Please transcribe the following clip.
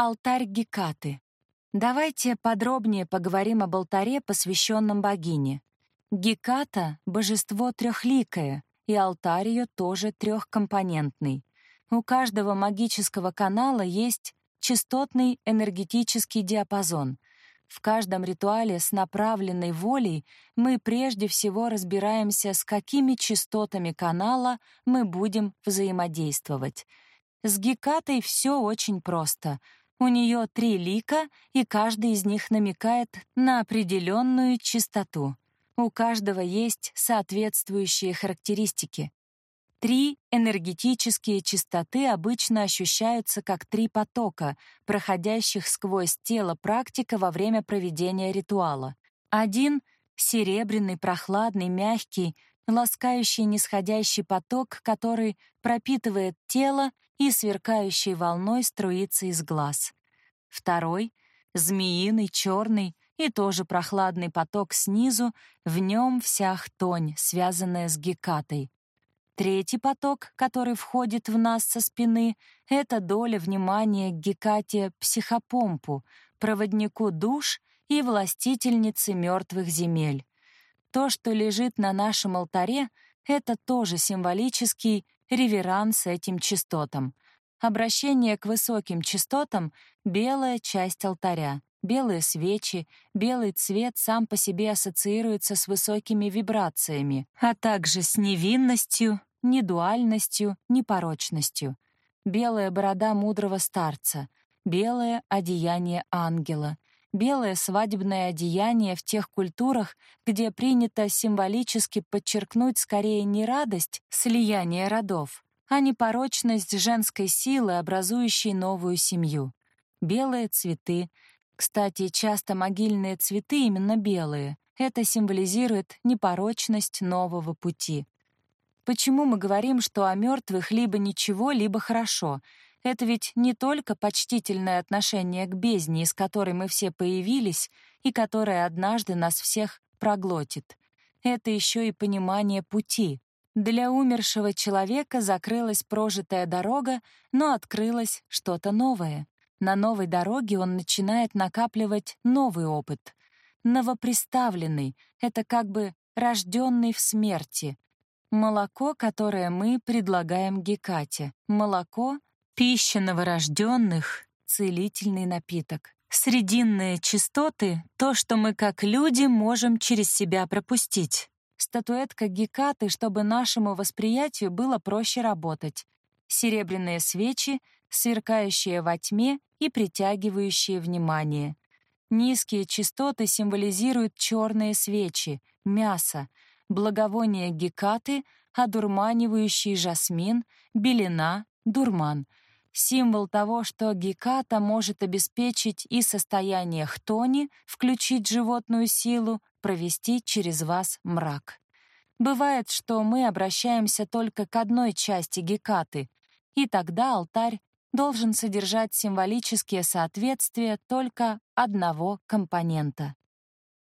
Алтарь Гекаты. Давайте подробнее поговорим об алтаре, посвященном богине. Геката — божество трехликое, и алтарь ее тоже трехкомпонентный. У каждого магического канала есть частотный энергетический диапазон. В каждом ритуале с направленной волей мы прежде всего разбираемся, с какими частотами канала мы будем взаимодействовать. С Гекатой все очень просто. У нее три лика, и каждый из них намекает на определенную частоту. У каждого есть соответствующие характеристики. Три энергетические частоты обычно ощущаются как три потока, проходящих сквозь тело практика во время проведения ритуала. Один — серебряный, прохладный, мягкий, ласкающий нисходящий поток, который пропитывает тело и сверкающей волной струится из глаз. Второй — змеиный, черный и тоже прохладный поток снизу, в нем вся хтонь, связанная с гекатой. Третий поток, который входит в нас со спины, это доля внимания к Гекате Психопомпу, проводнику душ и властительнице мертвых земель. То, что лежит на нашем алтаре, это тоже символический реверанс этим частотам. Обращение к высоким частотам — белая часть алтаря. Белые свечи, белый цвет сам по себе ассоциируется с высокими вибрациями, а также с невинностью, ни дуальностью, ни порочностью. Белая борода мудрого старца, белое одеяние ангела, белое свадебное одеяние в тех культурах, где принято символически подчеркнуть скорее не радость слияния родов, а непорочность женской силы, образующей новую семью. Белые цветы. Кстати, часто могильные цветы именно белые. Это символизирует непорочность нового пути. Почему мы говорим, что о мертвых либо ничего, либо хорошо? Это ведь не только почтительное отношение к бездне, из которой мы все появились и которая однажды нас всех проглотит. Это еще и понимание пути. Для умершего человека закрылась прожитая дорога, но открылось что-то новое. На новой дороге он начинает накапливать новый опыт. Новоприставленный — это как бы рожденный в смерти, Молоко, которое мы предлагаем Гекате. Молоко — пища новорожденных, целительный напиток. Срединные частоты — то, что мы как люди можем через себя пропустить. Статуэтка Гекаты, чтобы нашему восприятию было проще работать. Серебряные свечи, сверкающие во тьме и притягивающие внимание. Низкие частоты символизируют черные свечи, мясо — благовоние гекаты, одурманивающий жасмин, белина, дурман. Символ того, что геката может обеспечить и состояние хтони, включить животную силу, провести через вас мрак. Бывает, что мы обращаемся только к одной части гекаты, и тогда алтарь должен содержать символические соответствия только одного компонента.